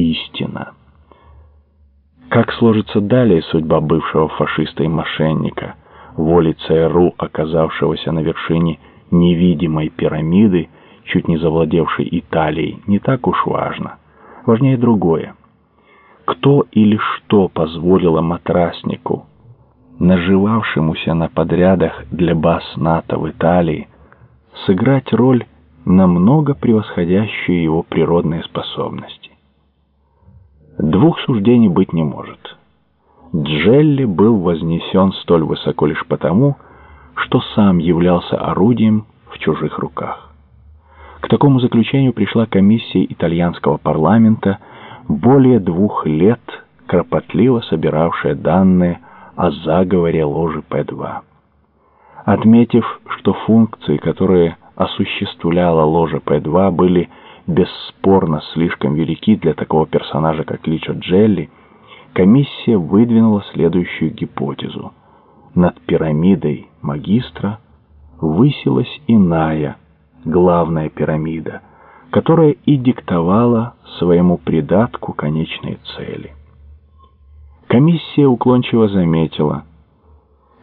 истина. Как сложится далее судьба бывшего фашиста и мошенника, воли ЦРУ, оказавшегося на вершине невидимой пирамиды, чуть не завладевшей Италией, не так уж важно. Важнее другое. Кто или что позволило матраснику, наживавшемуся на подрядах для баз НАТО в Италии, сыграть роль, намного превосходящую его природные способности? Двух суждений быть не может. Джелли был вознесен столь высоко лишь потому, что сам являлся орудием в чужих руках. К такому заключению пришла комиссия итальянского парламента, более двух лет кропотливо собиравшая данные о заговоре ложи П-2. Отметив, что функции, которые осуществляла ложа П-2, были бесспорно слишком велики для такого персонажа, как Личо Джелли, комиссия выдвинула следующую гипотезу. Над пирамидой магистра высилась иная, главная пирамида, которая и диктовала своему придатку конечные цели. Комиссия уклончиво заметила,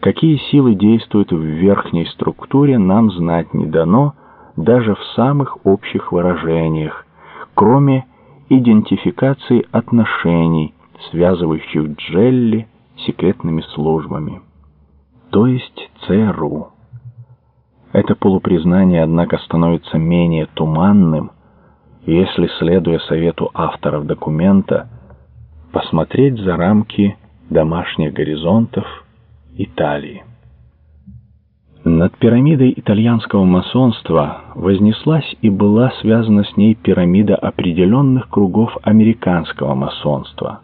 какие силы действуют в верхней структуре, нам знать не дано, даже в самых общих выражениях, кроме идентификации отношений, связывающих Джелли секретными службами, то есть ЦРУ. Это полупризнание, однако, становится менее туманным, если, следуя совету авторов документа, посмотреть за рамки домашних горизонтов Италии. Над пирамидой итальянского масонства вознеслась и была связана с ней пирамида определенных кругов американского масонства,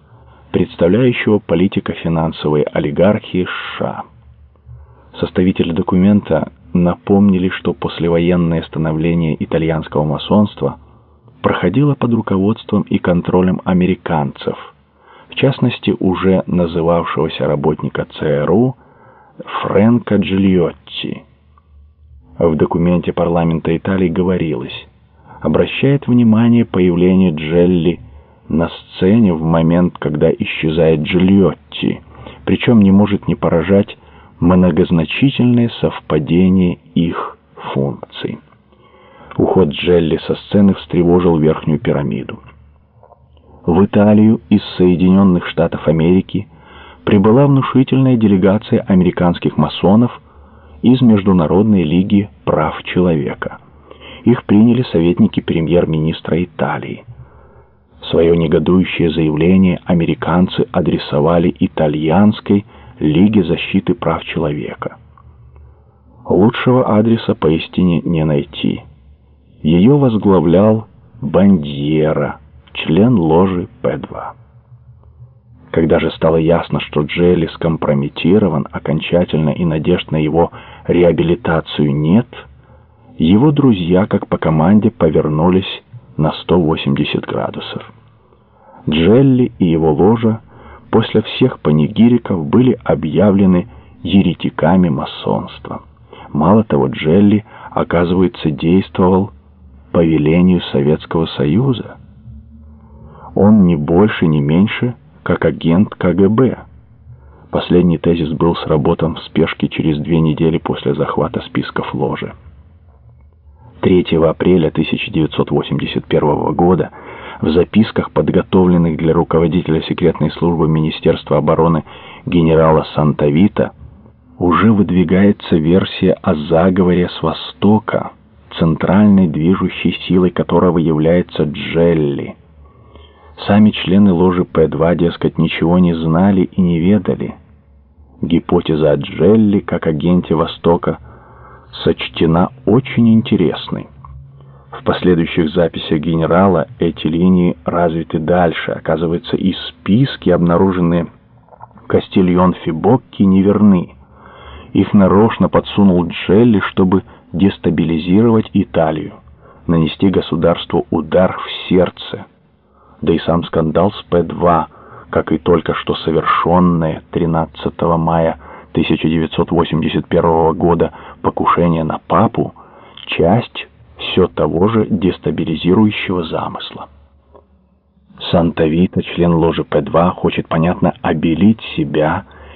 представляющего политико-финансовой олигархии США. Составители документа напомнили, что послевоенное становление итальянского масонства проходило под руководством и контролем американцев, в частности уже называвшегося работника ЦРУ Фрэнка Джильотти. В документе парламента Италии говорилось, обращает внимание появление Джелли на сцене в момент, когда исчезает Джильотти, причем не может не поражать многозначительное совпадение их функций. Уход Джелли со сцены встревожил верхнюю пирамиду. В Италию из Соединенных Штатов Америки прибыла внушительная делегация американских масонов из Международной лиги прав человека. Их приняли советники премьер-министра Италии. Свое негодующее заявление американцы адресовали итальянской Лиге защиты прав человека. Лучшего адреса поистине не найти. Ее возглавлял Бандьера, член ложи П-2. Когда же стало ясно, что Джелли скомпрометирован окончательно и надежд на его реабилитацию нет, его друзья, как по команде, повернулись на 180 градусов. Джелли и его ложа после всех панигириков были объявлены еретиками масонства. Мало того, Джелли, оказывается, действовал по велению Советского Союза. Он ни больше, ни меньше – как агент КГБ. Последний тезис был сработан в спешке через две недели после захвата списков ложи. 3 апреля 1981 года в записках, подготовленных для руководителя секретной службы Министерства обороны генерала Сантавита, уже выдвигается версия о заговоре с Востока, центральной движущей силой которого является Джелли. Сами члены ложи П-2, дескать, ничего не знали и не ведали. Гипотеза о Джелли, как агенте Востока, сочтена очень интересной. В последующих записях генерала эти линии развиты дальше. Оказывается, и списки, обнаруженные Кастильон Фибокки, неверны. Их нарочно подсунул Джелли, чтобы дестабилизировать Италию, нанести государству удар в сердце – да и сам скандал с П-2, как и только что совершенное 13 мая 1981 года покушение на папу, часть все того же дестабилизирующего замысла. Санта-Вита, член ложи П2, хочет, понятно, обелить себя